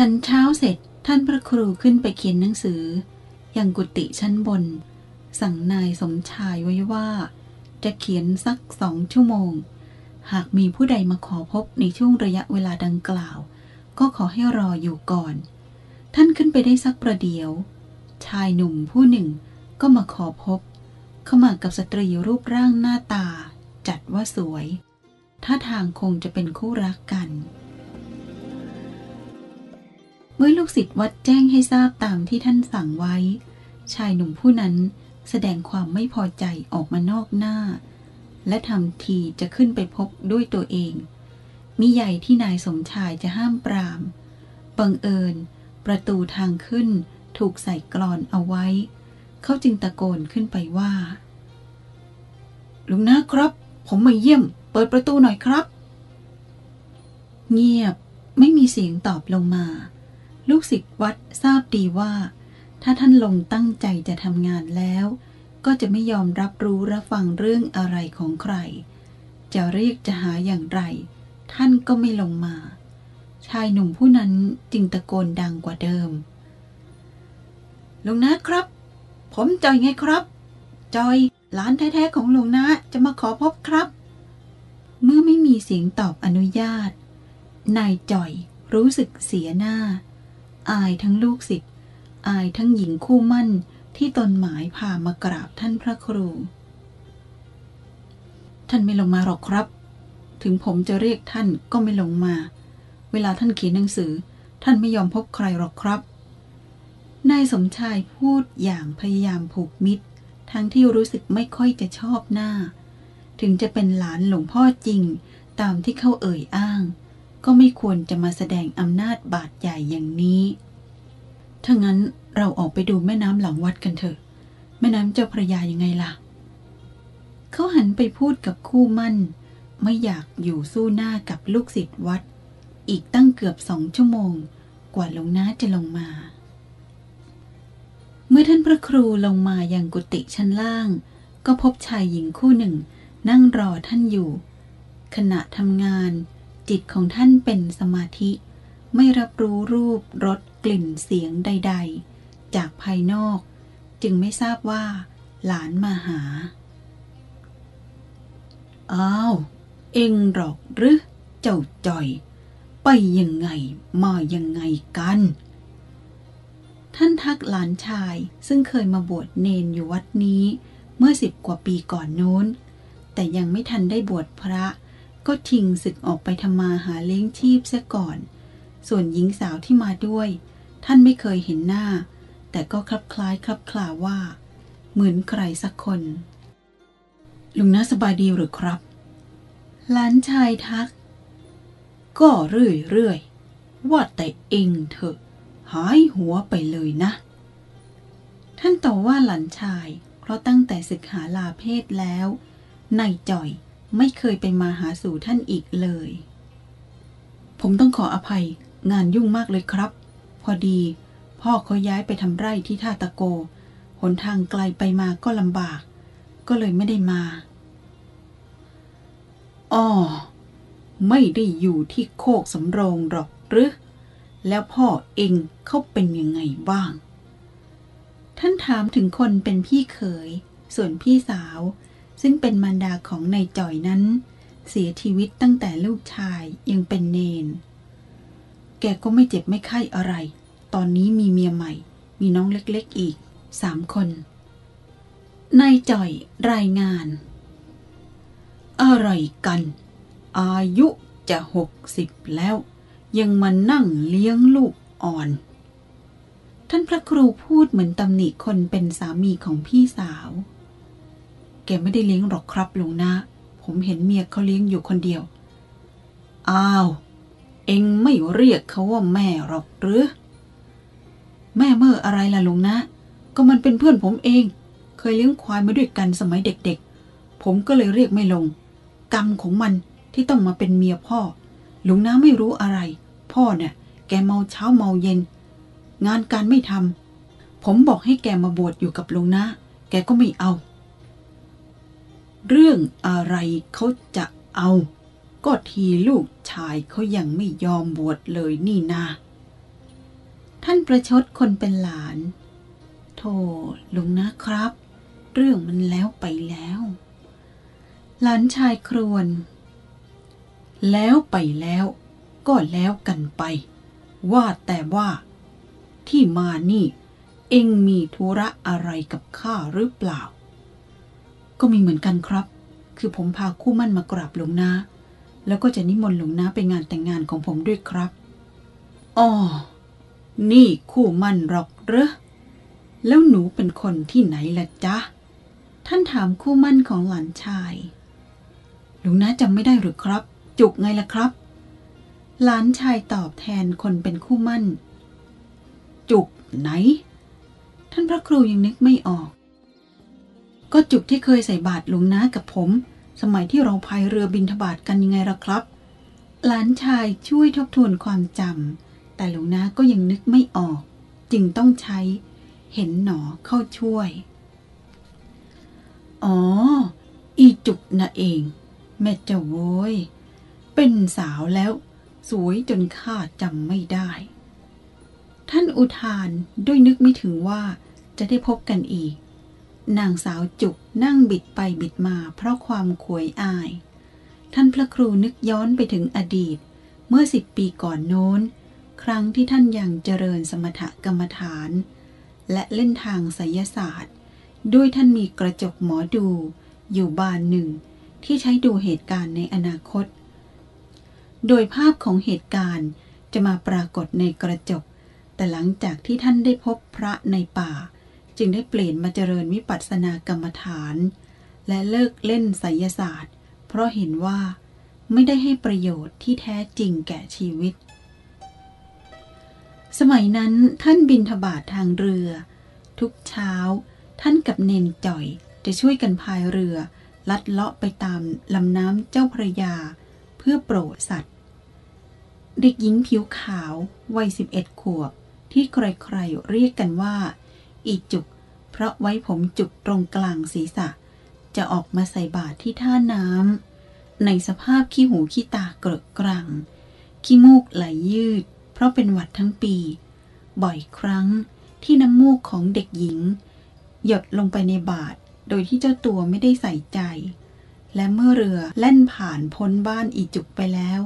ฉันเช้าเสร็จท่านพระครูขึ้นไปเขียนหนังสือยังกุฏิชั้นบน สั่งนายสมชายไว้ว่า จะเขียนสักสองชั่วโมง หากมีผู้ใดมาขอพบในช่วงระยะเวลาดังกล่าว ก็ขอให้รออยู่ก่อน ท่านขึ้นไปได้สักประเดี๋ยว ชายหนุ่มผู้หนึ่งก็มาขอพบ เข้ามากับสตรีรูปร่างหน้าตา จัดว่าสวย ท่าทางคงจะเป็นคู่รักกัน เมื่อลูกศิษย์วัดแจ้งให้ทราบตามที่ท่านสั่งไว้ ชายหนุ่มผู้นั้นแสดงความไม่พอใจออกมานอกหน้า และทำทีจะขึ้นไปพบด้วยตัวเอง มิใหญ่ที่นายสมชายจะห้ามปราม บังเอิญ ประตูทางขึ้นถูกใส่กรอนเอาไว้ เขาจึงตะโกนขึ้นไปว่า ลุงนะครับ ผมมาเยี่ยม เปิดประตูหน่อยครับ เงียบไม่มีเสียงตอบลงมา ลูกศิษย์วัดทราบดีว่า ถ้าท่านลงตั้งใจจะทำงานแล้ว ก็จะไม่ยอมรับรู้รับฟังเรื่องอะไรของใคร จะเรียกจะหาอย่างไร ท่านก็ไม่ลงมา ชายหนุ่มผู้นั้นจึงตะโกนดังกว่าเดิมลุงนะครับ ผมจอยไงครับ จอยหลานแท้ๆของลุงนะจะมาขอพบครับ เมื่อไม่มีเสียงตอบอนุญาต นายจ่อยรู้สึกเสียหน้า อายทั้งลูกศิษย์อายทั้งหญิงคู่มั่นที่ตนหมายพามากราบท่านพระครู ท่านไม่ลงมาหรอกครับ ถึงผมจะเรียกท่านก็ไม่ลงมา เวลาท่านเขียนหนังสือ ท่านไม่ยอมพบใครหรอกครับนายสมชายพูดอย่างพยายามผูกมิตร ทั้งที่รู้สึกไม่ค่อยจะชอบหน้า ถึงจะเป็นหลานหลวงพ่อจริงตามที่เขาเอ่ยอ้าง ก็ไม่ควรจะมาแสดงอำนาจบาดใหญ่อย่างนี้ ถ้างั้นเราออกไปดูแม่น้ำหลังวัดกันเถอะ แม่น้ำเจ้าพระยายังไงล่ะ เขาหันไปพูดกับคู่มั่น ไม่อยากอยู่สู้หน้ากับลูกศิษย์วัด อีกตั้งเกือบสองชั่วโมง กว่าหลวงน้าจะลงมา เมื่อท่านพระครูลงมายังกุฏิชั้นล่าง ก็พบชายหญิงคู่หนึ่ง นั่งรอท่านอยู่ ขณะทำงาน จิตของท่านเป็นสมาธิ ไม่รับรู้รูปรสกลิ่นเสียงใด ๆ จากภายนอก จึงไม่ทราบว่า หลานมาหา อ้าว เองหรอกหรือ เจ้าจ่อย ไปยังไง มายังไงกัน ท่านทักหลานชายซึ่งเคยมาบวชเนนอยู่วัดนี้ เมื่อสิบกว่าปีก่อนโน้น แต่ยังไม่ทันได้บวชพระ ก็ทิ้งศึกออกไปทำมาหาเลี้ยงชีพเสียก่อน ส่วนหญิงสาวที่มาด้วย ท่านไม่เคยเห็นหน้า แต่ก็คลับคล้ายคลับคลาว่า เหมือนใครสักคน ลุงน่าสบายดีหรือครับหลานชายทัก ก็เรื่อยๆ ว่าแต่เองเถอะ หายหัวไปเลยนะ ท่านต่อว่าหลานชาย เพราะตั้งแต่ศึกหาลาเพศแล้วนายจ่อย ไม่เคยไปมาหาสู่ท่านอีกเลย ผมต้องขออภัยงานยุ่งมากเลยครับ พอดี พ่อเขาย้ายไปทำไร่ที่ท่าตะโก หนทางไกลไปมาก็ลำบาก ก็เลยไม่ได้มาอ๋อไม่ได้อยู่ที่โคกสำโรงหรอกหรือ แล้วพ่อเองเขาเป็นยังไงบ้าง ท่านถามถึงคนเป็นพี่เขย ส่วนพี่สาว ซึ่งเป็นมารดาของนายจ่อยนั้น เสียชีวิตตั้งแต่ลูกชายยังเป็นเนน แกก็ไม่เจ็บไม่ไข้อะไร ตอนนี้มีเมียใหม่ มีน้องเล็กๆอีกสามคนนายจ่อยรายงาน อะไรกัน อายุจะหกสิบแล้ว ยังมานั่งเลี้ยงลูกอ่อน ท่านพระครูพูดเหมือนตำหนิคนเป็นสามีของพี่สาว แกไม่ได้เลี้ยงหรอกครับลุงนะ ผมเห็นเมียเขาเลี้ยงอยู่คนเดียว อ้าว เองไม่เรียกเขาว่าแม่หรอกหรือ แม่เมื่ออะไรล่ะลุงนะ ก็มันเป็นเพื่อนผมเอง เคยเลี้ยงควายมาด้วยกันสมัยเด็กๆ ผมก็เลยเรียกไม่ลง กรรมของมันที่ต้องมาเป็นเมียพ่อ ลุงน้าไม่รู้อะไร พ่อเนี่ยแกเมาเช้าเมาเย็น งานการไม่ทำผมบอกให้แกมาบวชอยู่กับลุงนะ แกก็ไม่เอา เรื่องอะไรเขาจะเอา ก็ทีลูกชายเขายังไม่ยอมบวชเลยนี่นา ท่านประชดคนเป็นหลานโธ่ลุงนะครับ เรื่องมันแล้วไปแล้ว หลานชายครวน แล้วไปแล้วก็แล้วกันไป ว่าแต่ว่า ที่มานี่ เองมีธุระอะไรกับข้าหรือเปล่า ก็มีเหมือนกันครับ คือผมพาคู่มั่นมากราบหลวงนาแล้วก็จะนิมนต์หลวงนาไปงานแต่งงานของผมด้วยครับอ๋อนี่คู่มั่นหรอกเหรอแล้วหนูเป็นคนที่ไหนล่ะจ๊ะ ท่านถามคู่มั่นของหลานชาย หลวงนาจำไม่ได้หรือครับ จุกไงล่ะครับ หลานชายตอบแทนคนเป็นคู่มั่น จุกไหน ท่านพระครูยังนึกไม่ออก ก็จุกที่เคยใส่บาตรหลวงนากับผม สมัยที่เราพายเรือบินทบาทกันยังไงล่ะครับ หลานชายช่วยทบทวนความจำแต่หลวงนาก็ยังนึกไม่ออก จึงต้องใช้เห็นหนอเข้าช่วย อ๋อ อีจุกน่ะเอง แม่เจ้าโว้ย เป็นสาวแล้ว สวยจนข้าจำไม่ได้ ท่านอุทานด้วยนึกไม่ถึงว่าจะได้พบกันอีก นางสาวจุกนั่งบิดไปบิดมาเพราะความขวยอาย ท่านพระครูนึกย้อนไปถึงอดีต เมื่อสิบปีก่อนโน้น ครั้งที่ท่านยังเจริญสมถกรรมฐาน และเล่นทางไสยศาสตร์ ด้วยท่านมีกระจกหมอดู อยู่บานหนึ่ง ที่ใช้ดูเหตุการณ์ในอนาคต โดยภาพของเหตุการณ์จะมาปรากฏในกระจก แต่หลังจากที่ท่านได้พบพระในป่า จึงได้เปลี่ยนมาเจริญวิปัสสนากรรมฐาน และเลิกเล่นไสยศาสตร์ เพราะเห็นว่าไม่ได้ให้ประโยชน์ที่แท้จริงแก่ชีวิต สมัยนั้นท่านบินทบาททางเรือ ทุกเช้า ท่านกับเนนจ่อยจะช่วยกันพายเรือ ลัดเลาะไปตามลำน้ำเจ้าพระยา เพื่อโปรดสัตว์ เด็กหญิงผิวขาว วัยสิบเอ็ดขวบ ที่ใครๆเรียกกันว่า อีจุก เพราะไว้ผมจุกตรงกลางศีรษะ จะออกมาใส่บาตรที่ท่าน้ำในสภาพขี้หูขี้ตาเกรอะกรัง ขี้มูกไหลยืด เพราะเป็นหวัดทั้งปี บ่อยครั้งที่น้ำมูกของเด็กหญิง หยดลงไปในบาตรโดยที่เจ้าตัวไม่ได้ใส่ใจ และเมื่อเรือแล่นผ่านพ้นบ้านอีจุกไปแล้ว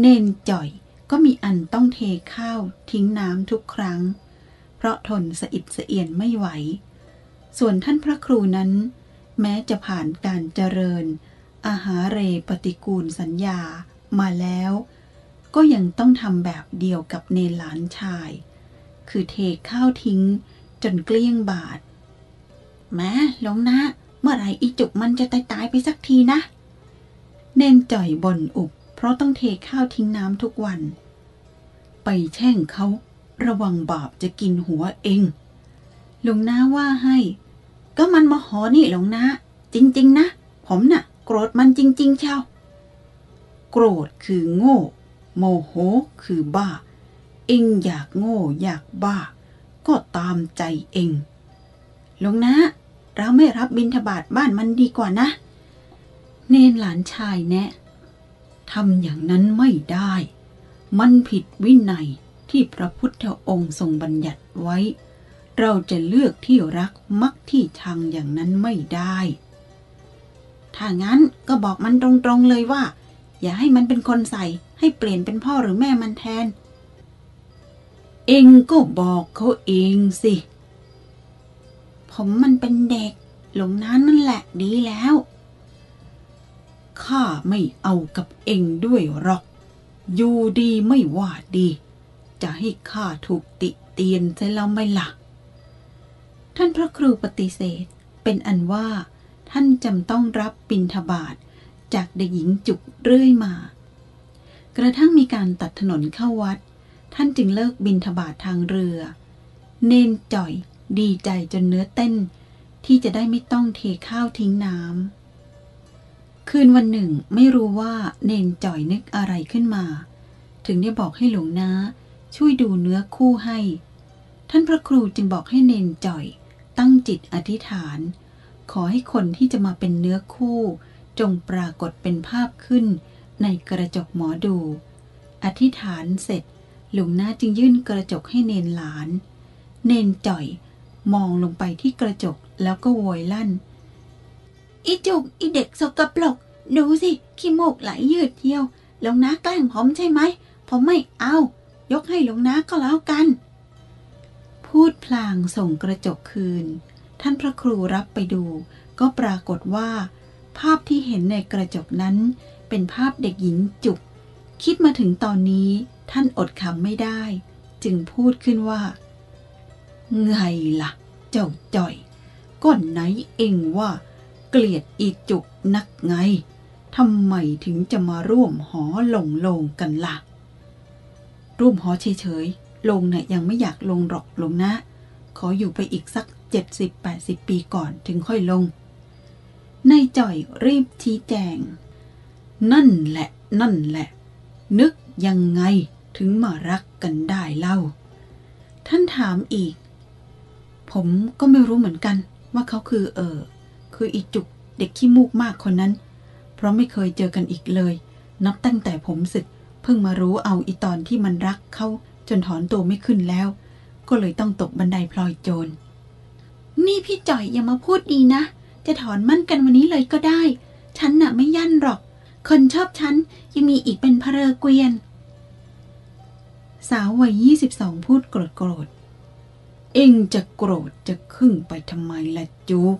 เนนจ่อยก็มีอันต้องเทข้าวทิ้งน้ำทุกครั้ง เพราะทนสะอิดสะเอียนไม่ไหว ส่วนท่านพระครูนั้น แม้จะผ่านการเจริญ อาหาเรปฏิกูลสัญญามาแล้ว ก็ยังต้องทำแบบเดียวกับเนหลานชาย คือเทข้าวทิ้งจนเกลี้ยงบาทแม้หลวงนะ เมื่อไรอีจุกมันจะตายตายไปสักทีนะ เนนจ่อยบ่นอุบ เพราะต้องเทข้าวทิ้งน้ำทุกวัน ไปแช่งเขา ระวังบาปจะกินหัวเองหลวงนาว่าให้ ก็มันมาหอนี่หลวงนาจริง ๆ นะ ผมน่ะ โกรธมันจริง ๆ เช่าโกรธคือโง่ โมโหคือบ้า เองอยากโง่อยากบ้า ก็ตามใจเองหลวงนะ เราไม่รับบิณฑบาตบ้านมันดีกว่านะ เนนหลานชายแนะทำอย่างนั้นไม่ได้ มันผิดวินัย ที่พระพุทธองค์ทรงบัญญัติไว้ เราจะเลือกที่รักมักที่ชังอย่างนั้นไม่ได้ ถ้างั้นก็บอกมันตรงๆเลยว่า อย่าให้มันเป็นคนใส่ให้เปลี่ยนเป็นพ่อหรือแม่มันแทน เองก็บอกเขาเองสิ ผมมันเป็นเด็ก หลงนั้นนั่นแหละดีแล้วข้าไม่เอากับเองด้วยหรอก อยู่ดีไม่ว่าดี จะให้ข้าถูกติเตียนใช่แล้วไหม่ล่ะ ท่านพระครูปฏิเสธเป็นอันว่า ท่านจำต้องรับบิณฑบาตจากเด็กหญิงจุกเรื่อยมา กระทั่งมีการตัดถนนเข้าวัด ท่านจึงเลิกบิณฑบาตทางเรือ เนนจ่อยดีใจจนเนื้อเต้น ที่จะได้ไม่ต้องเทข้าวทิ้งน้ำคืนวันหนึ่งไม่รู้ว่าเนนจ่อยนึกอะไรขึ้นมา ถึงได้บอกให้หลวงนา ช่วยดูเนื้อคู่ให้ ท่านพระครูจึงบอกให้เนนจ่อย ตั้งจิตอธิษฐาน ขอให้คนที่จะมาเป็นเนื้อคู่ จงปรากฏเป็นภาพขึ้น ในกระจกหมอดู อธิษฐานเสร็จ หลวงนาจึงยื่นกระจกให้เนนหลาน เนนจ่อย มองลงไปที่กระจกแล้วก็โวยลั่น อีจุกอีเด็กสกปรกดูสิขี้มูกไหลยืดเที่ยวหลวงนาแกล้งผมใช่ไหมผมไม่เอา ยกให้หลวงนาก็แล้วกัน พูดพลางส่งกระจกคืน ท่านพระครูรับไปดู ก็ปรากฏว่า ภาพที่เห็นในกระจกนั้น เป็นภาพเด็กหญิงจุก คิดมาถึงตอนนี้ท่านอดขำไม่ได้ จึงพูดขึ้นว่า ไงล่ะ เจ้าจ่อยก้อนไหนเองว่า เกลียดอีจุกนักไงทำไมถึงจะมาร่วมหอลงลงกันละ่ะ ร่วมหอเฉยๆ ลงเนี่ยยังไม่อยากลงหรอกลงนะ ขออยู่ไปอีกสัก 70-80 ปีก่อนถึงค่อยลง นายจ่อยรีบชี้แจง นั่นแหละ นั่นแหละ นึกยังไงถึงมารักกันได้เล่า ท่านถามอีก ผมก็ไม่รู้เหมือนกันว่าเขาคือเออ คืออีจุกเด็กขี้มูกมากคนนั้น เพราะไม่เคยเจอกันอีกเลย นับตั้งแต่ผมศึก เพิ่งมารู้เอาอีตอนที่มันรักเขาจนถอนตัวไม่ขึ้นแล้ว ก็เลยต้องตกบันไดพลอยโจร นี่พี่จ่อยอย่ามาพูดดีนะ จะถอนมั่นกันวันนี้เลยก็ได้ ฉันน่ะไม่ยั่นหรอก คนชอบฉันยังมีอีกเป็นพระเรเกวียน สาววัยยี่สิบสองพูดโกรธโกรธ เองจะโกรธจะขึ่งไปทำไมละจุก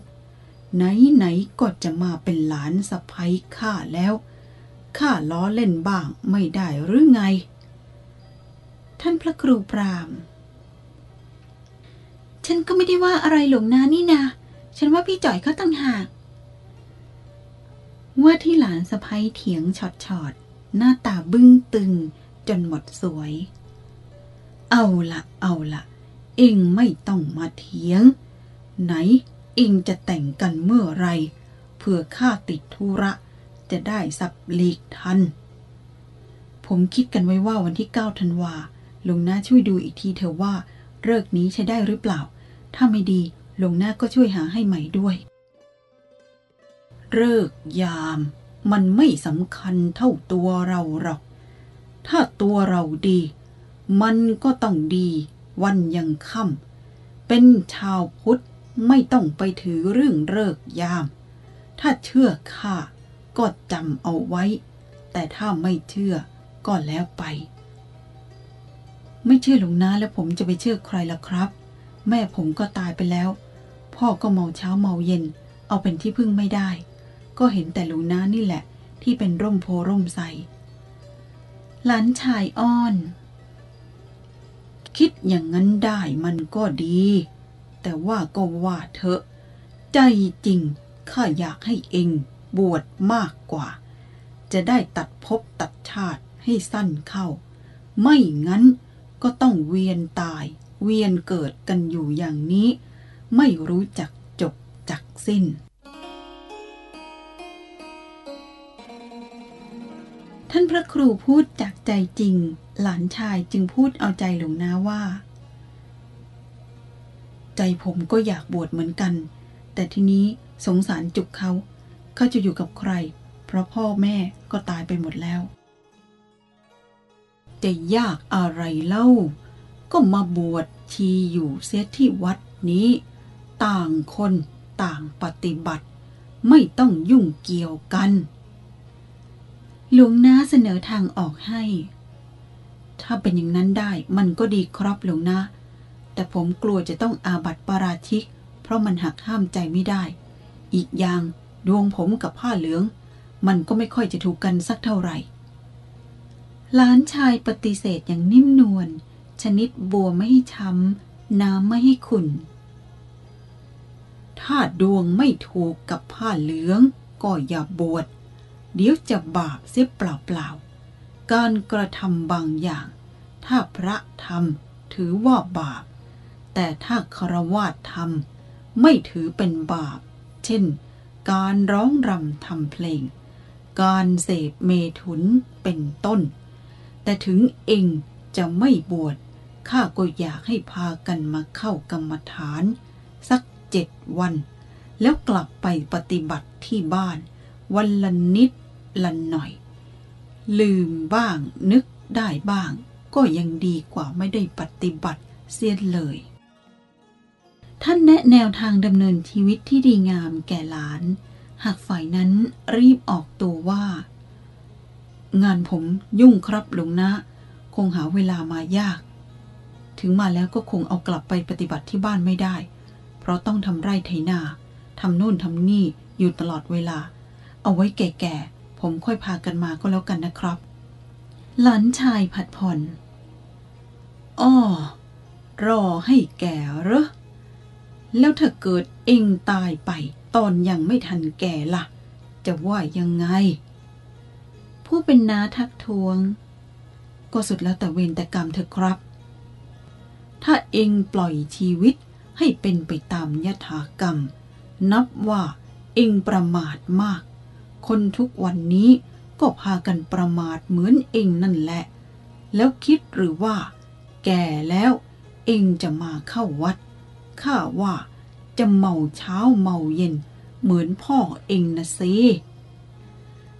ไหนไหนก็จะมาเป็นหลานสะพ้ยข้าแล้ว ข้าล้อเล่นบ้างไม่ได้หรือไง ท่านพระครูปราม ฉันก็ไม่ได้ว่าอะไรหลวงนานี่นา ฉันว่าพี่จ่อยเขาตั้งหาก ว่าที่หลานสะพ้ยเถียงฉอดฉอดๆหน้าตาบึ้งตึงจนหมดสวย เอาละเอาละเองไม่ต้องมาเถียง ไหนเองจะแต่งกันเมื่อไรเพื่อข้าติดธุระ จะได้สับหลีกทัน ผมคิดกันไว้ว่าวันที่9ธันวาหลวงหน้าช่วยดูอีกทีเถอะว่าเลิกนี้ใช้ได้หรือเปล่า ถ้าไม่ดีหลวงหน้าก็ช่วยหาให้ใหม่ด้วยเลิกยามมันไม่สำคัญเท่าตัวเราหรอก ถ้าตัวเราดี มันก็ต้องดีวันยังค่ำ เป็นชาวพุทธไม่ต้องไปถือเรื่องเลิกยาม ถ้าเชื่อข้า ก็จำเอาไว้ แต่ถ้าไม่เชื่อก็แล้วไป ไม่เชื่อหลวงนาแล้วผมจะไปเชื่อใครล่ะครับ แม่ผมก็ตายไปแล้ว พ่อก็เมาเช้าเมาเย็น เอาเป็นที่พึ่งไม่ได้ ก็เห็นแต่หลวงนานี่แหละ ที่เป็นร่มโพร่มใสหลานชายอ้อน คิดอย่างนั้นได้มันก็ดี แต่ว่าก็ว่าเถอะ ใจจริงข้าอยากให้เอง บวชมากกว่า จะได้ตัดภพตัดชาติให้สั้นเข้า ไม่งั้นก็ต้องเวียนตาย เวียนเกิดกันอยู่อย่างนี้ ไม่รู้จักจบจักสิ้น ท่านพระครูพูดจากใจจริง หลานชายจึงพูดเอาใจหลวงนาว่า ใจผมก็อยากบวชเหมือนกัน แต่ทีนี้สงสารจุกเขา เขาจะอยู่กับใคร เพราะพ่อแม่ก็ตายไปหมดแล้ว จะยากอะไรเล่า ก็มาบวชชีอยู่เสียที่วัดนี้ ต่างคนต่างปฏิบัติ ไม่ต้องยุ่งเกี่ยวกัน หลวงนาเสนอทางออกให้ ถ้าเป็นอย่างนั้นได้มันก็ดีครับหลวงนาแต่ผมกลัวจะต้องอาบัติปาราชิก เพราะมันหักห้ามใจไม่ได้ อีกอย่าง ดวงผมกับผ้าเหลือง มันก็ไม่ค่อยจะถูกกันสักเท่าไหร่ หลานชายปฏิเสธอย่างนิ่มนวลชนิดบัวไม่ให้ช้ำน้ำไม่ให้ขุ่น ถ้าดวงไม่ถูกกับผ้าเหลือง ก็อย่าบวช เดี๋ยวจะบาปเสียเปล่าๆ การกระทำบางอย่าง ถ้าพระทำถือว่าบาป แต่ถ้าครวาสทำไม่ถือเป็นบาป เช่น การร้องรำทำเพลง การเสพเมถุนเป็นต้น แต่ถึงเองจะไม่บวชข้าก็อยากให้พากันมาเข้ากรรมฐาน สักเจ็ดวัน แล้วกลับไปปฏิบัติที่บ้าน วันละนิดละหน่อย ลืมบ้างนึกได้บ้าง ก็ยังดีกว่าไม่ได้ปฏิบัติเสียเลย ท่านแนะแนวทางดำเนินชีวิตที่ดีงามแก่หลาน หากฝ่ายนั้นรีบออกตัวว่า งานผมยุ่งครับหลวงนะ คงหาเวลามายาก ถึงมาแล้วก็คงเอากลับไปปฏิบัติที่บ้านไม่ได้ เพราะต้องทำไร่ไถนาทำโน่นทำนี่อยู่ตลอดเวลา เอาไว้แก่ๆ ผมค่อยพากันมาก็แล้วกันนะครับ หลานชายผัดผ่อนอ้อรอให้แก่เหรอ แล้วถ้าเกิดเองตายไปตอนยังไม่ทันแก่ล่ะ จะว่ายังไง ผู้เป็นน้าทักท้วง ก็สุดแล้วแต่เวรแต่กรรมเถอะครับ ถ้าเองปล่อยชีวิตให้เป็นไปตามยถากรรม นับว่าเองประมาทมาก คนทุกวันนี้ก็พากันประมาทเหมือนเองนั่นแหละ แล้วคิดหรือว่า แก่แล้วเองจะมาเข้าวัด ข้าว่า จะเมาเช้าเมาเย็น เหมือนพ่อเองนะสิ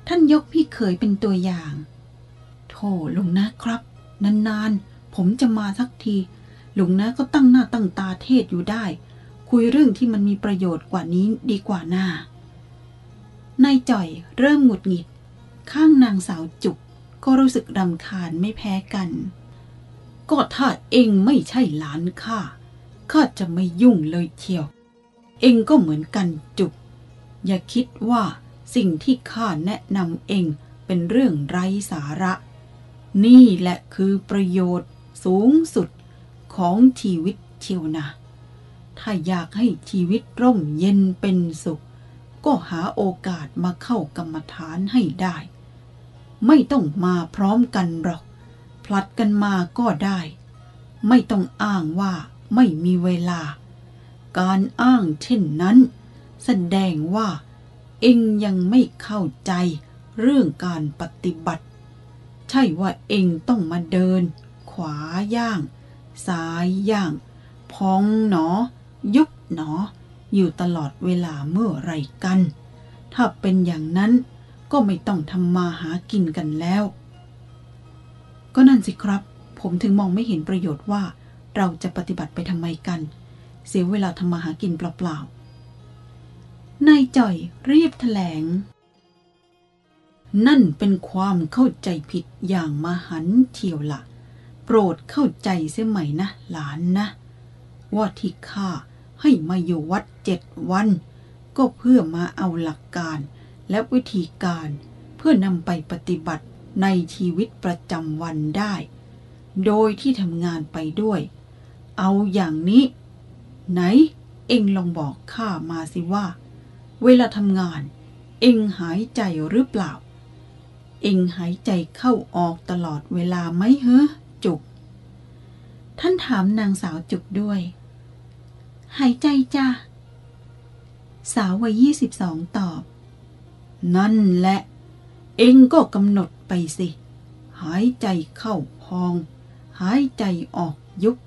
ท่านยกพี่เขยเป็นตัวอย่างโธ่ลุงนะครับ นานๆ ผมจะมาสักที ลุงนะก็ตั้งหน้าตั้งตาเทศอยู่ได้ คุยเรื่องที่มันมีประโยชน์กว่านี้ดีกว่าหน้านายจ่อยเริ่มหงุดหงิด ข้างนางสาวจุกก็รู้สึกรำคาญไม่แพ้กัน ก็ถ้าเองไม่ใช่หลานข้า ข้าจะไม่ยุ่งเลยเชียว เองก็เหมือนกันจุก อย่าคิดว่าสิ่งที่ข้าแนะนำเองเป็นเรื่องไร้สาระ นี่แหละคือประโยชน์สูงสุดของชีวิตเชียวนะ ถ้าอยากให้ชีวิตร่มเย็นเป็นสุข ก็หาโอกาสมาเข้ากรรมฐานให้ได้ ไม่ต้องมาพร้อมกันหรอก พลัดกันมาก็ได้ ไม่ต้องอ้างว่า ไม่มีเวลา การอ้างเช่นนั้น แสดงว่า เองยังไม่เข้าใจเรื่องการปฏิบัติ ใช่ว่าเองต้องมาเดิน ขวาย่าง ซ้ายย่าง พองหนอ ยุบหนอ อยู่ตลอดเวลาเมื่อไรกัน ถ้าเป็นอย่างนั้นก็ไม่ต้องทำมาหากินกันแล้ว ก็นั่นสิครับ ผมถึงมองไม่เห็นประโยชน์ว่า เราจะปฏิบัติไปทำไมกัน เสียเวลาทำมาหากินเปล่าๆนายจ่อยรีบแถลง นั่นเป็นความเข้าใจผิดอย่างมหันต์เทียวละ่ะ โปรดเข้าใจเสียใหม่นะ หลานนะ ว่าที่ข้าให้มาอยู่วัดเจ็ดวัน ก็เพื่อมาเอาหลักการและวิธีการเพื่อนำไปปฏิบัติในชีวิตประจำวันได้ โดยที่ทำงานไปด้วย เอาอย่างนี้ ไหน เอ็งลองบอกข้ามาสิว่า เวลาทำงาน เอ็งหายใจหรือเปล่า เอ็งหายใจเข้าออกตลอดเวลาไหมเฮ้จุก ท่านถามนางสาวจุกด้วย หายใจจ้ะสาววัยยี่สิบสองตอบ นั่นแหละ เอ็งก็กำหนดไปสิ หายใจเข้าพอง หายใจออกยุบ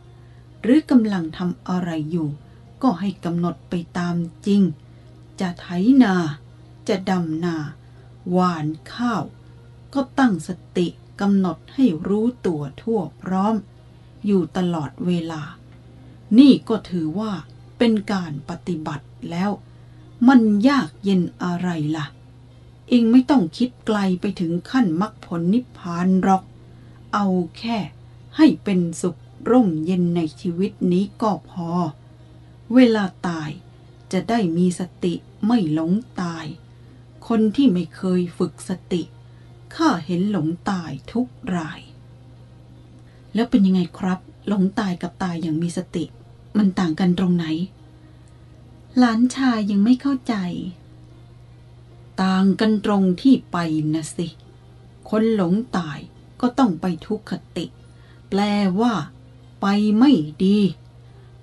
หรือกำลังทำอะไรอยู่ ก็ให้กำหนดไปตามจริง จะไถนา จะดำนา หวานข้าว ก็ตั้งสติกำหนดให้รู้ตัวทั่วพร้อม อยู่ตลอดเวลา นี่ก็ถือว่าเป็นการปฏิบัติแล้ว มันยากเย็นอะไรล่ะ เองไม่ต้องคิดไกลไปถึงขั้นมรรคผลนิพพานหรอก เอาแค่ให้เป็นสุข ร่มเย็นในชีวิตนี้ก็พอ เวลาตายจะได้มีสติไม่หลงตาย คนที่ไม่เคยฝึกสติ ข้าเห็นหลงตายทุกราย แล้วเป็นยังไงครับ หลงตายกับตายอย่างมีสติ มันต่างกันตรงไหน หลานชายยังไม่เข้าใจ ต่างกันตรงที่ไปนะสิ คนหลงตายก็ต้องไปทุกขติ แปลว่า ไปไม่ดี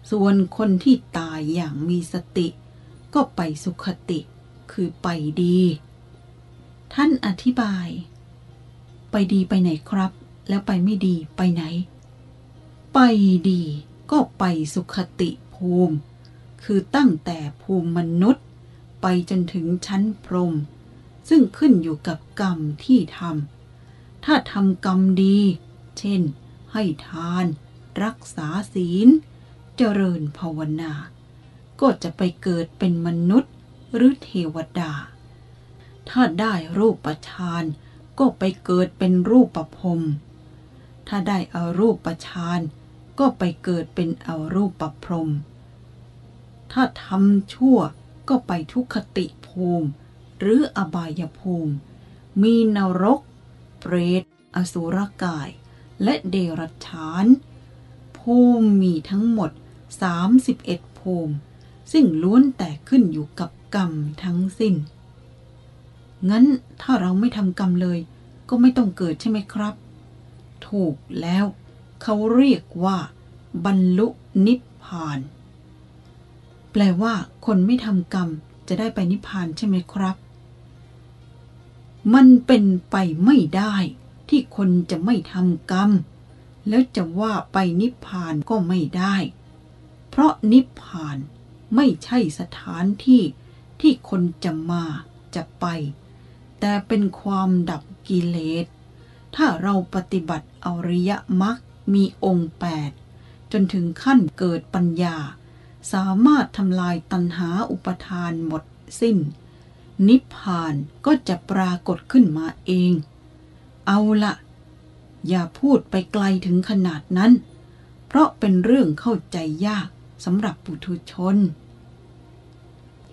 ส่วนคนที่ตายอย่างมีสติ ก็ไปสุขติคือไปดี ท่านอธิบาย ไปดีไปไหนครับ แล้วไปไม่ดีไปไหน ไปดีก็ไปสุขติภูมิ คือตั้งแต่ภูมิมนุษย์ ไปจนถึงชั้นพรหมซึ่งขึ้นอยู่กับกรรมที่ทำถ้าทำกรรมดี เช่น ให้ทาน รักษาศีล เจริญภาวนา ก็จะไปเกิดเป็นมนุษย์หรือเทวดา ถ้าได้รูปฌานก็ไปเกิดเป็นรูปประพรมถ้าได้อารูปฌานก็ไปเกิดเป็นอารูปประพรมถ้าทำชั่วก็ไปทุกขติภูมิ หรืออบายภูมิ มีนรก เปรต อสุรกาย และเดรัจฉาน ภูมิมีทั้งหมด 31 ภูมิ ซึ่งล้วนแต่ขึ้นอยู่กับกรรมทั้งสิ้น งั้นถ้าเราไม่ทำกรรมเลย ก็ไม่ต้องเกิดใช่ไหมครับ ถูกแล้ว เขาเรียกว่า บรรลุนิพพาน แปลว่าคนไม่ทำกรรมจะได้ไปนิพพานใช่ไหมครับ มันเป็นไปไม่ได้ที่คนจะไม่ทำกรรม แล้วจะว่าไปนิพพานก็ไม่ได้ เพราะนิพพานไม่ใช่สถานที่ที่คนจะมาจะไป แต่เป็นความดับกิเลส ถ้าเราปฏิบัติอริยมรรคมีองค์แปดจนถึงขั้นเกิดปัญญา สามารถทำลายตัณหาอุปทานหมดสิ้น นิพพานก็จะปรากฏขึ้นมาเอง เอาละ อย่าพูดไปไกลถึงขนาดนั้น เพราะเป็นเรื่องเข้าใจยากสำหรับปุถุชน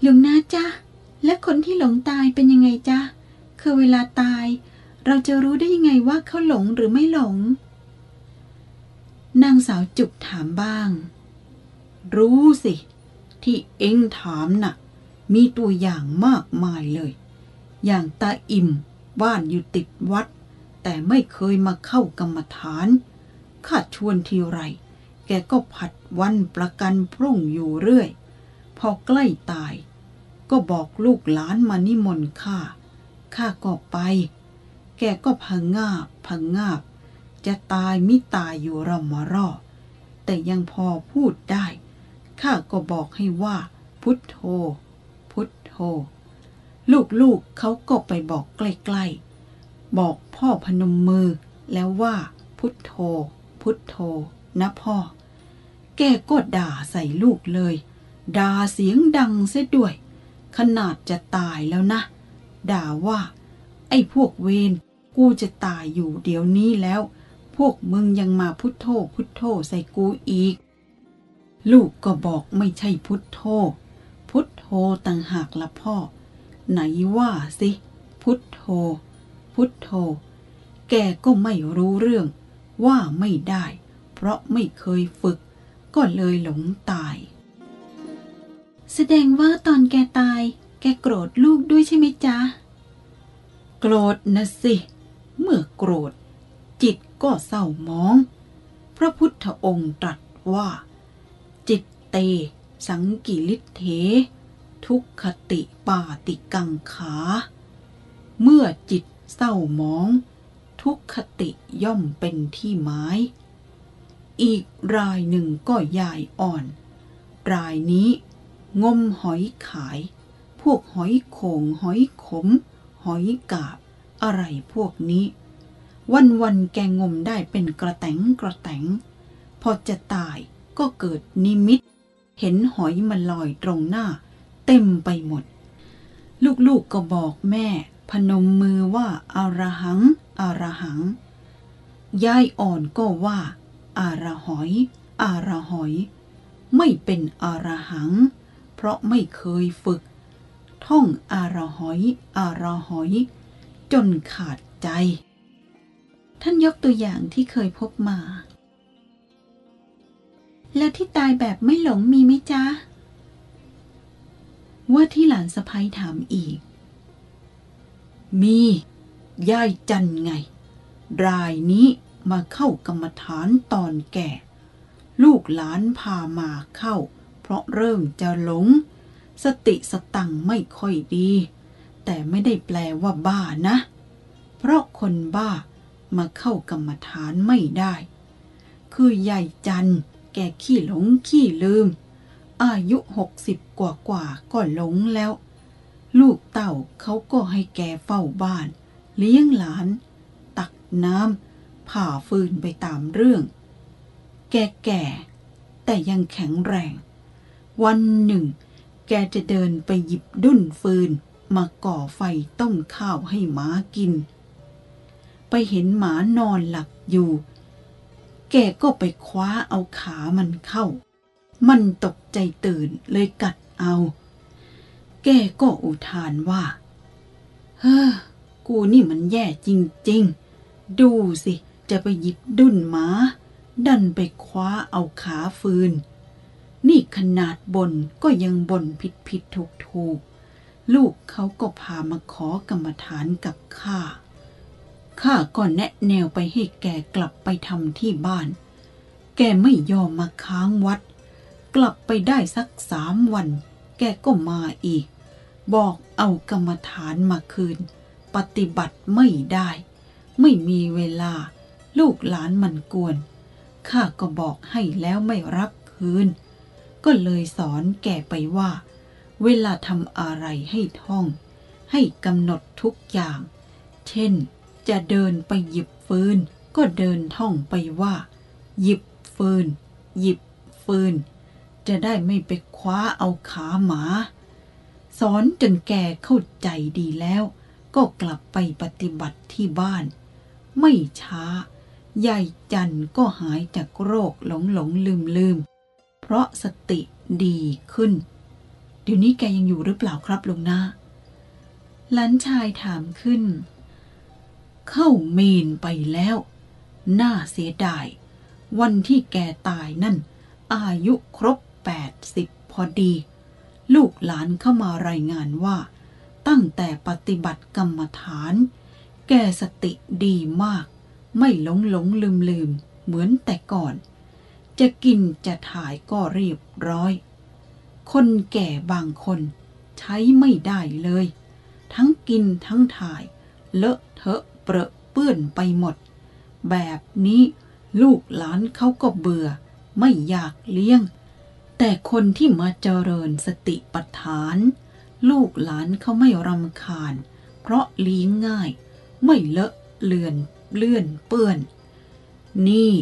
หลวงนาจ้ะและคนที่หลงตายเป็นยังไงจ้ะคือเวลาตาย เราจะรู้ได้ยังไงว่าเขาหลงหรือไม่หลง นางสาวจุกถามบ้าง รู้สิ ที่เอ็งถามนะ่ะ มีตัวอย่างมากมายเลย อย่างตาอิ่มบ้านอยู่ติดวัด แต่ไม่เคยมาเข้ากรรมฐานข้าชวนทีไร แกก็ผัดวันประกันพรุ่งอยู่เรื่อย พอใกล้ตาย ก็บอกลูกหลานมานิมนต์ข้า ข้าก็ไป แกก็พังงาบพังงาบ จะตายมิตายอยู่รอมารอ แต่ยังพอพูดได้ ข้าก็บอกให้ว่า พุทโธ พุทโธ ลูกๆเขาก็ไปบอกใกล้ๆ บอกพ่อพนมมือ แล้วว่าพุทโธ พุทโธ นะพ่อ แกก็ด่าใส่ลูกเลย ด่าเสียงดังเสียด้วย ขนาดจะตายแล้วนะ ด่าว่า ไอ้พวกเวรกูจะตายอยู่เดี๋ยวนี้แล้ว พวกมึงยังมาพุทโธพุทโธใส่กูอีก ลูกก็บอกไม่ใช่พุทโธ พุทโธต่างหากละพ่อ ไหนว่าสิ พุทโธ พุทโธ แกก็ไม่รู้เรื่อง ว่าไม่ได้ เพราะไม่เคยฝึก ก็เลยหลงตาย แสดงว่าตอนแกตาย แกโกรธลูกด้วยใช่ไหมจ๊ะ โกรธนะสิ เมื่อโกรธ จิตก็เศร้ามอง พระพุทธองค์ตรัสว่า จิตเต สังกิลิเททุกขติปาติกังขา เมื่อจิต เศร้าหมอง ทุกขติย่อมเป็นที่หมาย อีกรายหนึ่งก็ยายอ่อน รายนี้ งมหอยขาย พวกหอยโขงหอยขม หอยกาบ อะไรพวกนี้ วันวันแกงมได้เป็นกระแตงกระแตงพอจะตายก็เกิดนิมิต เห็นหอยมันลอยตรงหน้า เต็มไปหมด ลูกๆก็บอกแม่ พนมมือว่าอารหัง อารหัง ยายอ่อนก็ว่า อารหอย อารหอย ไม่เป็นอารหัง เพราะไม่เคยฝึก ท่องอารหอย อารหอย จนขาดใจ ท่านยกตัวอย่างที่เคยพบมา แล้วที่ตายแบบไม่หลงมีไหมจ๊ะ ว่าที่หลานสะพ้ยถามอีก มียายจันไง รายนี้มาเข้ากรรมฐานตอนแก่ ลูกหลานพามาเข้า เพราะเริ่มจะหลง สติสตังไม่ค่อยดี แต่ไม่ได้แปลว่าบ้านะ เพราะคนบ้ามาเข้ากรรมฐานไม่ได้ คือยายจันแกขี้หลงขี้ลืม อายุหกสิบกว่ากว่าก็หลงแล้ว ลูกเต่าเขาก็ให้แกเฝ้าบ้าน เลี้ยงหลาน ตักน้ำผ่าฟืนไปตามเรื่อง แกแก่แต่ยังแข็งแรง วันหนึ่ง แกจะเดินไปหยิบดุ้นฟืนมาก่อไฟต้มข้าวให้หมากิน ไปเห็นหมานอนหลับอยู่ แกก็ไปคว้าเอาขามันเข้า มันตกใจตื่นเลยกัดเอา แกก็อุทานว่า เฮ้อ กูนี่มันแย่จริง ๆ ดูสิ จะไปหยิบดุ้นหมา ดันไปคว้าเอาขาฟืน นี่ขนาดบนก็ยังบนผิดผิดถูกถูก ลูกเขาก็พามาขอกรรมฐานกับข้า ข้าก็แนะแนวไปให้แกกลับไปทำที่บ้าน แกไม่ยอมมาค้างวัด กลับไปได้สักสามวัน แกก็มาอีก บอกเอากรรมฐานมาคืน ปฏิบัติไม่ได้ ไม่มีเวลา ลูกหลานมันกวน ข้าก็บอกให้แล้วไม่รับคืน ก็เลยสอนแกไปว่า เวลาทำอะไรให้ท่อง ให้กำหนดทุกอย่าง เช่น จะเดินไปหยิบฟืน ก็เดินท่องไปว่า หยิบฟืน หยิบฟืน จะได้ไม่ไปคว้าเอาขาหมา สอนจนแกเข้าใจดีแล้ว ก็กลับไปปฏิบัติที่บ้าน ไม่ช้ายายจันก็หายจากโรคหลงหลงลืมลืมเพราะสติดีขึ้น เดี๋ยวนี้แกยังอยู่หรือเปล่าครับลุงนาหลานชายถามขึ้น เข้าเมนไปแล้ว น่าเสียดาย วันที่แกตายนั่น อายุครบแปดสิบพอดี ลูกหลานเข้ามารายงานว่า ตั้งแต่ปฏิบัติกรรมฐาน แกสติดีมาก ไม่หลงหลงลืมลืมเหมือนแต่ก่อน จะกินจะถ่ายก็เรียบร้อย คนแก่บางคนใช้ไม่ได้เลย ทั้งกินทั้งถ่าย เลอะเทอะเปรอะเปื้อนไปหมด แบบนี้ลูกหลานเขาก็เบื่อ ไม่อยากเลี้ยง แต่คนที่มาเจริญสติปัฏฐาน ลูกหลานเขาไม่รำคาญ เพราะเลี้ยงง่าย ไม่เลอะเลือนเลื่อนเปื้อน นี่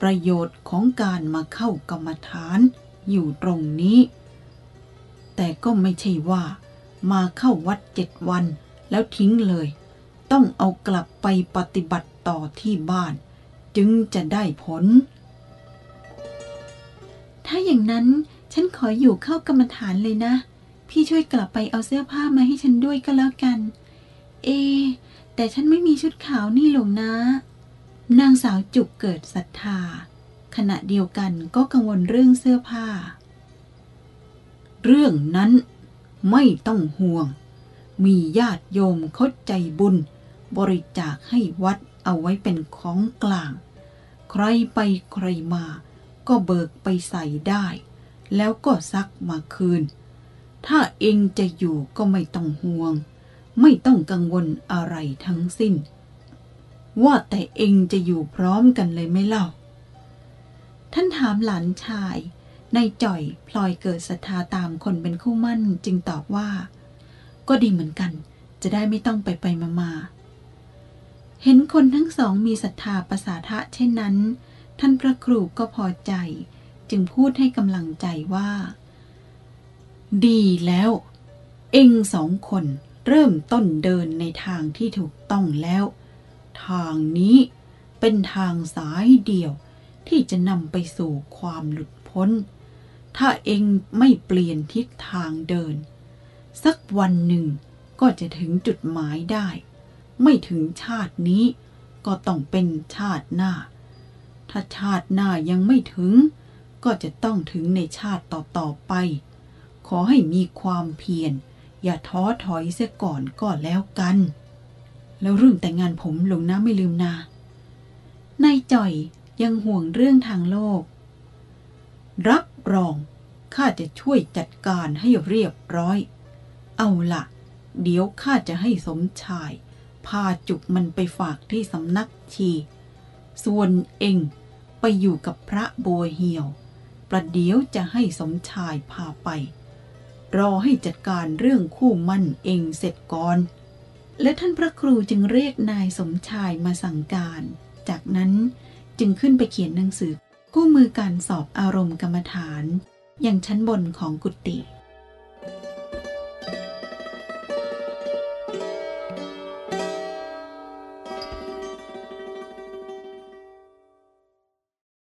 ประโยชน์ของการมาเข้ากรรมฐานอยู่ตรงนี้ แต่ก็ไม่ใช่ว่า มาเข้าวัดเจ็ดวันแล้วทิ้งเลย ต้องเอากลับไปปฏิบัติต่อที่บ้าน จึงจะได้ผล ถ้าอย่างนั้นฉันขออยู่เข้ากรรมฐานเลยนะ พี่ช่วยกลับไปเอาเสื้อผ้ามาให้ฉันด้วยก็แล้วกัน เอ แต่ฉันไม่มีชุดขาวนี่หลงนะ นางสาวจุกเกิดศรัทธา ขณะเดียวกันก็กังวลเรื่องเสื้อผ้า เรื่องนั้นไม่ต้องห่วง มีญาติโยมเขาใจบุญ บริจาคให้วัดเอาไว้เป็นของกลาง ใครไปใครมา ก็เบิกไปใส่ได้ แล้วก็ซักมาคืน ถ้าเองจะอยู่ก็ไม่ต้องห่วง ไม่ต้องกังวลอะไรทั้งสิ้น ว่าแต่เองจะอยู่พร้อมกันเลยไหมเล่า ท่านถามหลานชายในายจ่อยพลอยเกิดศรัทธาตามคนเป็นคู่มั่นจึงตอบว่า ก็ดีเหมือนกัน จะได้ไม่ต้องไปไปมามาเห็นคนทั้งสองมีศรัทธาประสาทะเช่นนั้น ท่านพระครูก็พอใจ จึงพูดให้กำลังใจว่า ดีแล้ว เองสองคนเริ่มต้นเดินในทางที่ถูกต้องแล้ว ทางนี้เป็นทางสายเดียวที่จะนำไปสู่ความหลุดพ้น ถ้าเองไม่เปลี่ยนทิศทางเดิน สักวันหนึ่งก็จะถึงจุดหมายได้ ไม่ถึงชาตินี้ก็ต้องเป็นชาติหน้า ถ้าชาติหน้ายังไม่ถึง ก็จะต้องถึงในชาติต่อๆไป ขอให้มีความเพียร อย่าท้อถอยเสียก่อนก็แล้วกัน แล้วเรื่องแต่งงานผมหลวงนะไม่ลืมนานายจ่อยยังห่วงเรื่องทางโลก รับรองข้าจะช่วยจัดการให้เรียบร้อย เอาละเดี๋ยวข้าจะให้สมชาย พาจุกมันไปฝากที่สำนักชี ส่วนเอง ไปอยู่กับพระบัวเหี่ยว ประเดี๋ยวจะให้สมชายพาไป รอให้จัดการเรื่องคู่มั่นเองเสร็จก่อน และท่านพระครูจึงเรียกนายสมชายมาสั่งการ จากนั้นจึงขึ้นไปเขียนหนังสือ คู่มือการสอบอารมณ์กรรมฐาน อย่างชั้นบนของกุฏิ